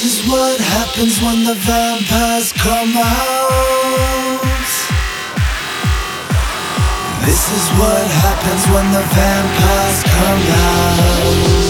This is what happens when the vampires come out. This is what happens when the vampires come out.